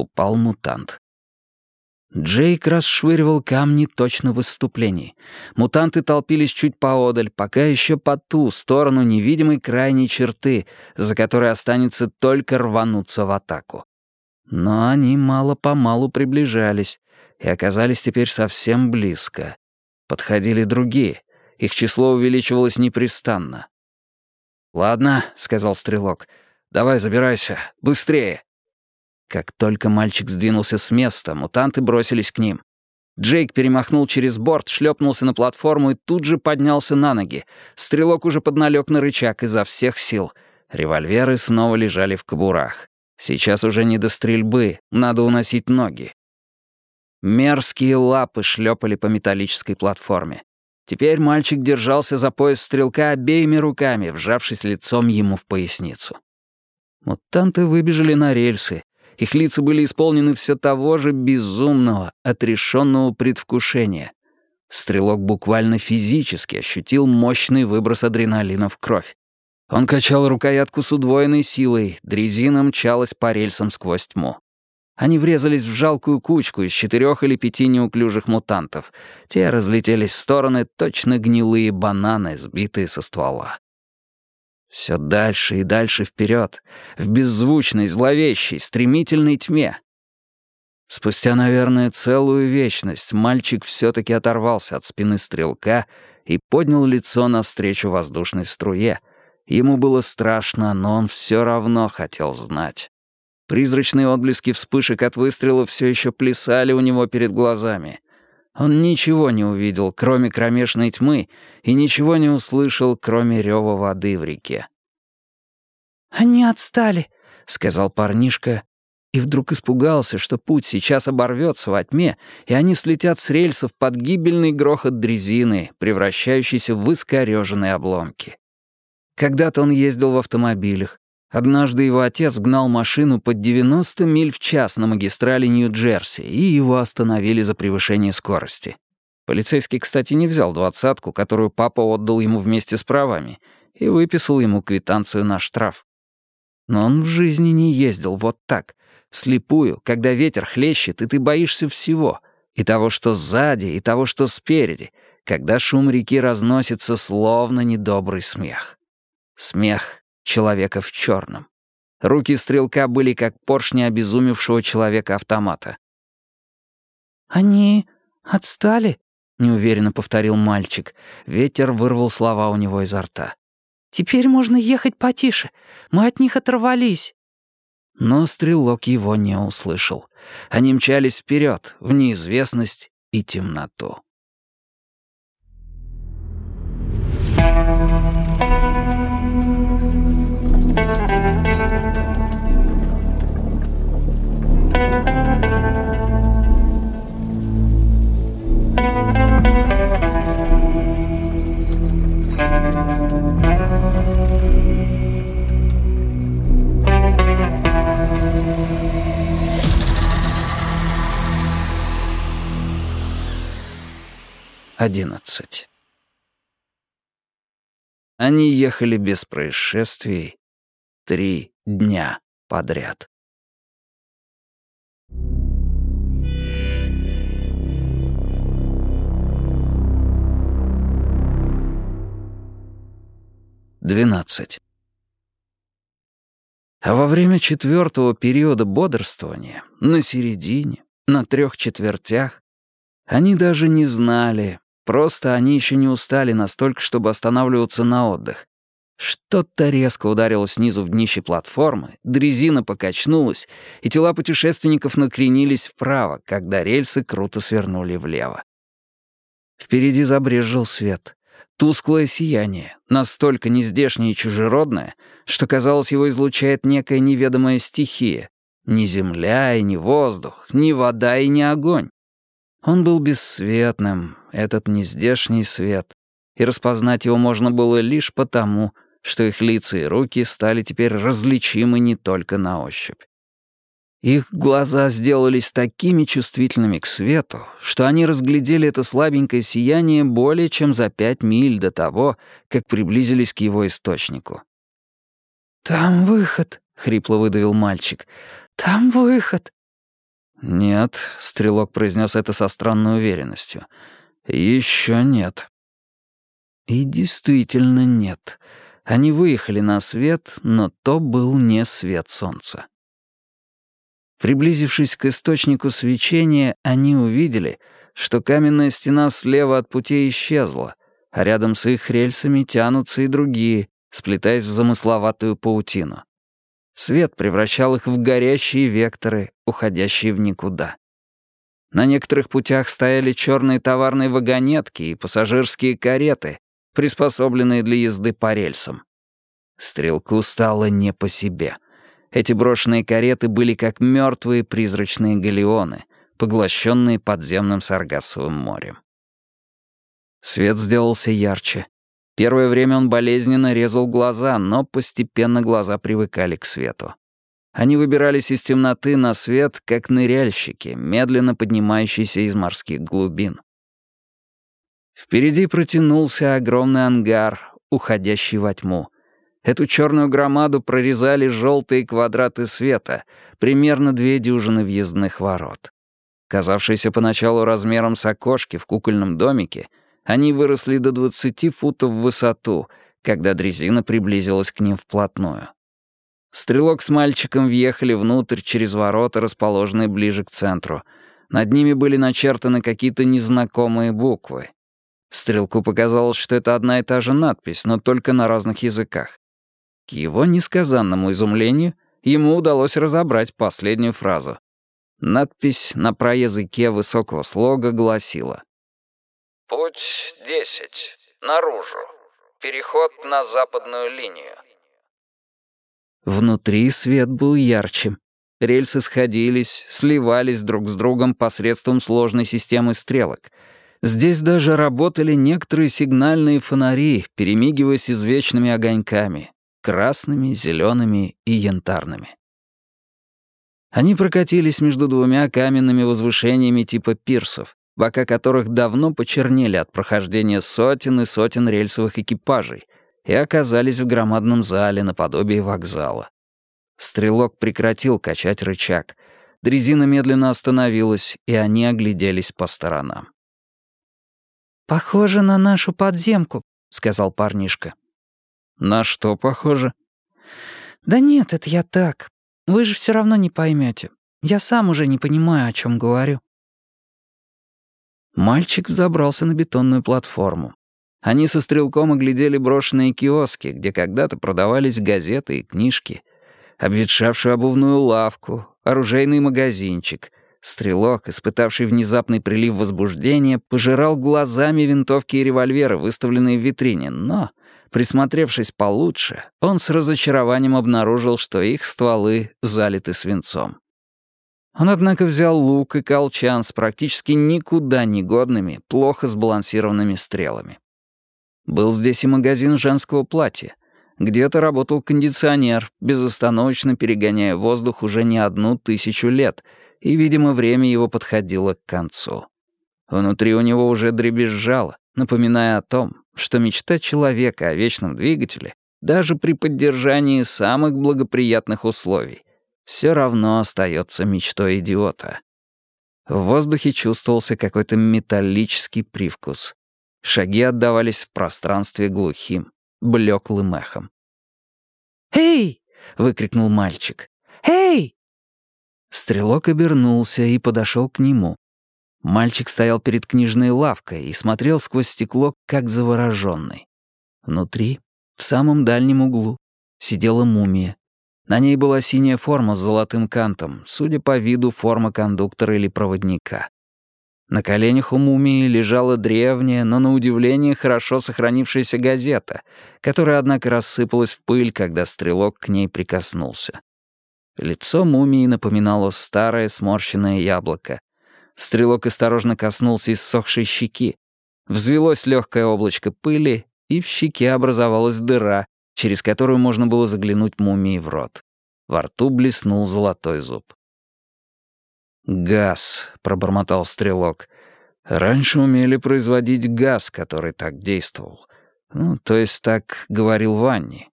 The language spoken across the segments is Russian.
упал мутант. Джейк расшвыривал камни точно в выступлении. Мутанты толпились чуть поодаль, пока еще по ту сторону невидимой крайней черты, за которой останется только рвануться в атаку. Но они мало-помалу приближались и оказались теперь совсем близко. Подходили другие. Их число увеличивалось непрестанно. «Ладно», — сказал стрелок, — «давай забирайся, быстрее». Как только мальчик сдвинулся с места, мутанты бросились к ним. Джейк перемахнул через борт, шлепнулся на платформу и тут же поднялся на ноги. Стрелок уже подналег на рычаг изо всех сил. Револьверы снова лежали в кобурах. Сейчас уже не до стрельбы, надо уносить ноги. Мерзкие лапы шлепали по металлической платформе. Теперь мальчик держался за пояс стрелка обеими руками, вжавшись лицом ему в поясницу. Мутанты выбежали на рельсы, их лица были исполнены все того же безумного, отрешенного предвкушения. Стрелок буквально физически ощутил мощный выброс адреналина в кровь. Он качал рукоятку с удвоенной силой, дрезина мчалась по рельсам сквозь тьму. Они врезались в жалкую кучку из четырех или пяти неуклюжих мутантов. Те разлетелись в стороны, точно гнилые бананы, сбитые со ствола. Все дальше и дальше вперед, в беззвучной, зловещей, стремительной тьме. Спустя, наверное, целую вечность мальчик все-таки оторвался от спины стрелка и поднял лицо навстречу воздушной струе. Ему было страшно, но он все равно хотел знать. Призрачные отблески вспышек от выстрела все еще плясали у него перед глазами — он ничего не увидел, кроме кромешной тьмы, и ничего не услышал, кроме рева воды в реке. «Они отстали», — сказал парнишка, и вдруг испугался, что путь сейчас оборвется во тьме, и они слетят с рельсов под гибельный грохот дрезины, превращающийся в искорёженные обломки. Когда-то он ездил в автомобилях, Однажды его отец гнал машину под 90 миль в час на магистрали Нью-Джерси, и его остановили за превышение скорости. Полицейский, кстати, не взял двадцатку, которую папа отдал ему вместе с правами, и выписал ему квитанцию на штраф. Но он в жизни не ездил вот так, вслепую, когда ветер хлещет, и ты боишься всего, и того, что сзади, и того, что спереди, когда шум реки разносится, словно недобрый смех. Смех человека в черном. Руки стрелка были как поршни обезумевшего человека-автомата. «Они отстали?» — неуверенно повторил мальчик. Ветер вырвал слова у него изо рта. «Теперь можно ехать потише. Мы от них оторвались». Но стрелок его не услышал. Они мчались вперед, в неизвестность и темноту. Одиннадцать. Они ехали без происшествий три дня подряд. Двенадцать. А во время четвертого периода бодрствования, на середине, на трех четвертях, они даже не знали, просто они еще не устали настолько, чтобы останавливаться на отдых. Что-то резко ударило снизу в днище платформы, дрезина покачнулась, и тела путешественников накренились вправо, когда рельсы круто свернули влево. Впереди забрезжил свет. Тусклое сияние, настолько нездешнее и чужеродное, что, казалось, его излучает некая неведомая стихия. Ни земля и ни воздух, ни вода и ни огонь. Он был бесцветным, этот нездешний свет, и распознать его можно было лишь потому, что их лица и руки стали теперь различимы не только на ощупь. Их глаза сделались такими чувствительными к свету, что они разглядели это слабенькое сияние более чем за пять миль до того, как приблизились к его источнику. «Там выход», — хрипло выдавил мальчик. «Там выход». «Нет», — стрелок произнес это со странной уверенностью. «Еще нет». И действительно нет. Они выехали на свет, но то был не свет солнца. Приблизившись к источнику свечения, они увидели, что каменная стена слева от путей исчезла, а рядом с их рельсами тянутся и другие, сплетаясь в замысловатую паутину. Свет превращал их в горящие векторы, уходящие в никуда. На некоторых путях стояли черные товарные вагонетки и пассажирские кареты, приспособленные для езды по рельсам. Стрелку стало не по себе. Эти брошенные кареты были как мертвые призрачные галеоны, поглощенные подземным Саргассовым морем. Свет сделался ярче. Первое время он болезненно резал глаза, но постепенно глаза привыкали к свету. Они выбирались из темноты на свет, как ныряльщики, медленно поднимающиеся из морских глубин. Впереди протянулся огромный ангар, уходящий во тьму. Эту черную громаду прорезали желтые квадраты света, примерно две дюжины въездных ворот. Казавшиеся поначалу размером с окошки в кукольном домике, они выросли до 20 футов в высоту, когда дрезина приблизилась к ним вплотную. Стрелок с мальчиком въехали внутрь через ворота, расположенные ближе к центру. Над ними были начертаны какие-то незнакомые буквы. Стрелку показалось, что это одна и та же надпись, но только на разных языках. К его несказанному изумлению ему удалось разобрать последнюю фразу. Надпись на проязыке высокого слога гласила «Путь 10. Наружу. Переход на западную линию». Внутри свет был ярче. Рельсы сходились, сливались друг с другом посредством сложной системы стрелок — Здесь даже работали некоторые сигнальные фонари, перемигиваясь извечными огоньками — красными, зелеными и янтарными. Они прокатились между двумя каменными возвышениями типа пирсов, бока которых давно почернели от прохождения сотен и сотен рельсовых экипажей, и оказались в громадном зале наподобие вокзала. Стрелок прекратил качать рычаг. Дрезина медленно остановилась, и они огляделись по сторонам. «Похоже на нашу подземку», — сказал парнишка. «На что похоже?» «Да нет, это я так. Вы же все равно не поймете. Я сам уже не понимаю, о чем говорю». Мальчик взобрался на бетонную платформу. Они со стрелком оглядели брошенные киоски, где когда-то продавались газеты и книжки, обветшавшую обувную лавку, оружейный магазинчик, Стрелок, испытавший внезапный прилив возбуждения, пожирал глазами винтовки и револьверы, выставленные в витрине, но, присмотревшись получше, он с разочарованием обнаружил, что их стволы залиты свинцом. Он, однако, взял лук и колчан с практически никуда не годными, плохо сбалансированными стрелами. Был здесь и магазин женского платья. Где-то работал кондиционер, безостановочно перегоняя воздух уже не одну тысячу лет — и, видимо, время его подходило к концу. Внутри у него уже дребезжало, напоминая о том, что мечта человека о вечном двигателе, даже при поддержании самых благоприятных условий, все равно остается мечтой идиота. В воздухе чувствовался какой-то металлический привкус. Шаги отдавались в пространстве глухим, блеклым эхом. «Эй!» — выкрикнул мальчик. «Эй!» Стрелок обернулся и подошел к нему. Мальчик стоял перед книжной лавкой и смотрел сквозь стекло, как завороженный. Внутри, в самом дальнем углу, сидела мумия. На ней была синяя форма с золотым кантом, судя по виду, форма кондуктора или проводника. На коленях у мумии лежала древняя, но на удивление хорошо сохранившаяся газета, которая, однако, рассыпалась в пыль, когда стрелок к ней прикоснулся. Лицо мумии напоминало старое сморщенное яблоко. Стрелок осторожно коснулся иссохшей щеки. Взвелось легкое облачко пыли, и в щеке образовалась дыра, через которую можно было заглянуть мумии в рот. Во рту блеснул золотой зуб. «Газ», — пробормотал стрелок. «Раньше умели производить газ, который так действовал. Ну, то есть так говорил Ванни».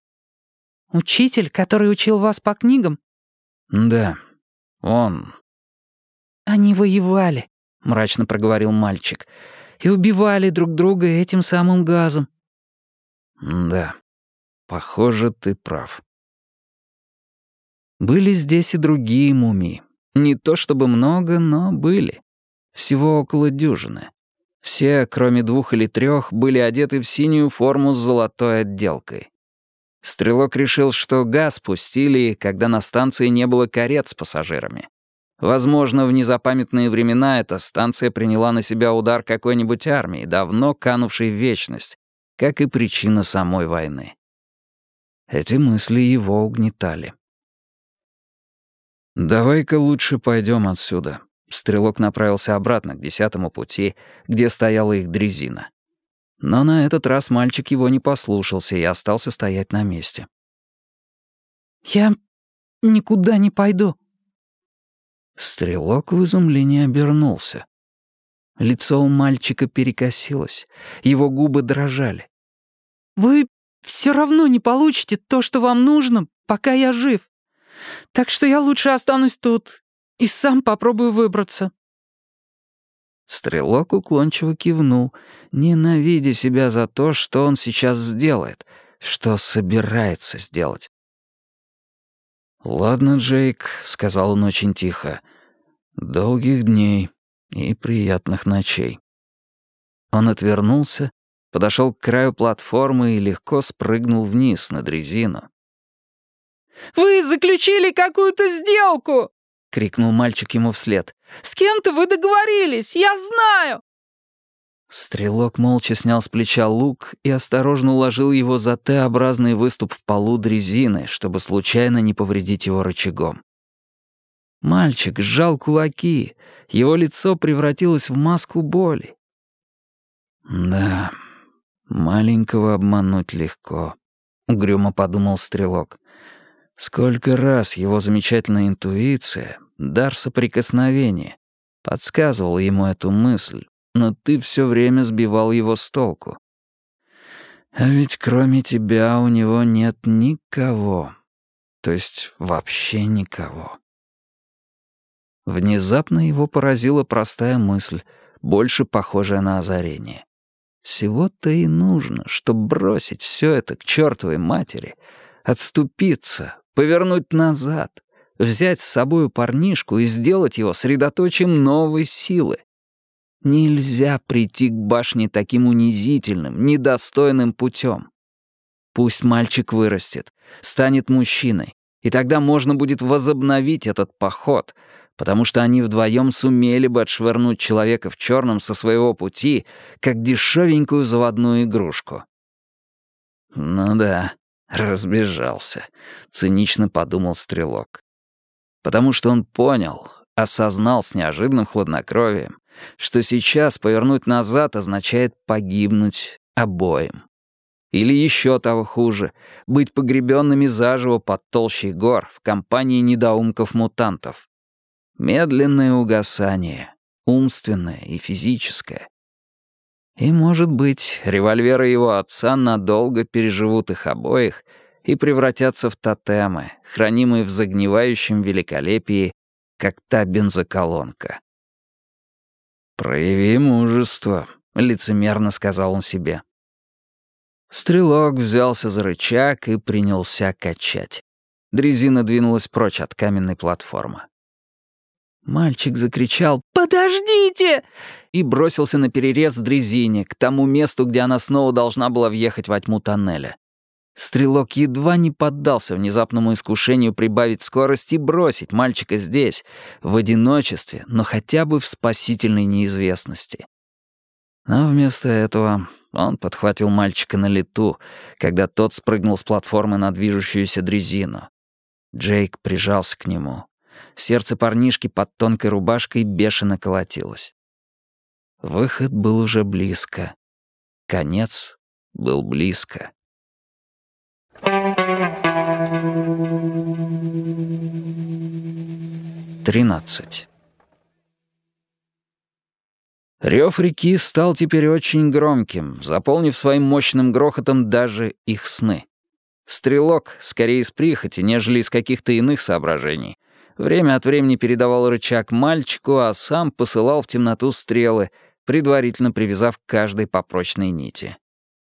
«Учитель, который учил вас по книгам?» «Да, он». «Они воевали», — мрачно проговорил мальчик. «И убивали друг друга этим самым газом». «Да, похоже, ты прав». Были здесь и другие мумии. Не то чтобы много, но были. Всего около дюжины. Все, кроме двух или трех, были одеты в синюю форму с золотой отделкой. Стрелок решил, что газ пустили, когда на станции не было карет с пассажирами. Возможно, в незапамятные времена эта станция приняла на себя удар какой-нибудь армии, давно канувшей в вечность, как и причина самой войны. Эти мысли его угнетали. «Давай-ка лучше пойдем отсюда». Стрелок направился обратно к десятому пути, где стояла их дрезина. Но на этот раз мальчик его не послушался и остался стоять на месте. «Я никуда не пойду». Стрелок в изумлении обернулся. Лицо у мальчика перекосилось, его губы дрожали. «Вы все равно не получите то, что вам нужно, пока я жив. Так что я лучше останусь тут и сам попробую выбраться». Стрелок уклончиво кивнул, ненавидя себя за то, что он сейчас сделает, что собирается сделать. «Ладно, Джейк», — сказал он очень тихо, — «долгих дней и приятных ночей». Он отвернулся, подошел к краю платформы и легко спрыгнул вниз на дрезину. «Вы заключили какую-то сделку!» — крикнул мальчик ему вслед. «С кем-то вы договорились, я знаю!» Стрелок молча снял с плеча лук и осторожно уложил его за Т-образный выступ в полу дрезины, чтобы случайно не повредить его рычагом. Мальчик сжал кулаки, его лицо превратилось в маску боли. «Да, маленького обмануть легко», — угрюмо подумал Стрелок. Сколько раз его замечательная интуиция, дар соприкосновения, подсказывала ему эту мысль, но ты все время сбивал его с толку. А ведь кроме тебя у него нет никого. То есть вообще никого. Внезапно его поразила простая мысль, больше похожая на озарение. Всего-то и нужно, чтобы бросить все это к чертовой матери, отступиться, повернуть назад, взять с собою парнишку и сделать его средоточием новой силы. Нельзя прийти к башне таким унизительным, недостойным путем. Пусть мальчик вырастет, станет мужчиной, и тогда можно будет возобновить этот поход, потому что они вдвоем сумели бы отшвырнуть человека в черном со своего пути, как дешевенькую заводную игрушку. Ну да, Разбежался, цинично подумал стрелок. Потому что он понял, осознал с неожиданным хладнокровием, что сейчас повернуть назад означает погибнуть обоим. Или еще того хуже, быть погребенными заживо под толщей гор в компании недоумков-мутантов. Медленное угасание, умственное и физическое, и, может быть, револьверы его отца надолго переживут их обоих и превратятся в тотемы, хранимые в загнивающем великолепии, как та бензоколонка. «Прояви мужество», — лицемерно сказал он себе. Стрелок взялся за рычаг и принялся качать. Дрезина двинулась прочь от каменной платформы. Мальчик закричал «Подождите!» и бросился на перерез дрезине, к тому месту, где она снова должна была въехать во тьму тоннеля. Стрелок едва не поддался внезапному искушению прибавить скорость и бросить мальчика здесь, в одиночестве, но хотя бы в спасительной неизвестности. Но вместо этого он подхватил мальчика на лету, когда тот спрыгнул с платформы на движущуюся дрезину. Джейк прижался к нему, Сердце парнишки под тонкой рубашкой бешено колотилось. Выход был уже близко. Конец был близко. Тринадцать. Рев реки стал теперь очень громким, заполнив своим мощным грохотом даже их сны. Стрелок, скорее из прихоти, нежели из каких-то иных соображений, Время от времени передавал рычаг мальчику, а сам посылал в темноту стрелы, предварительно привязав к каждой по прочной нити.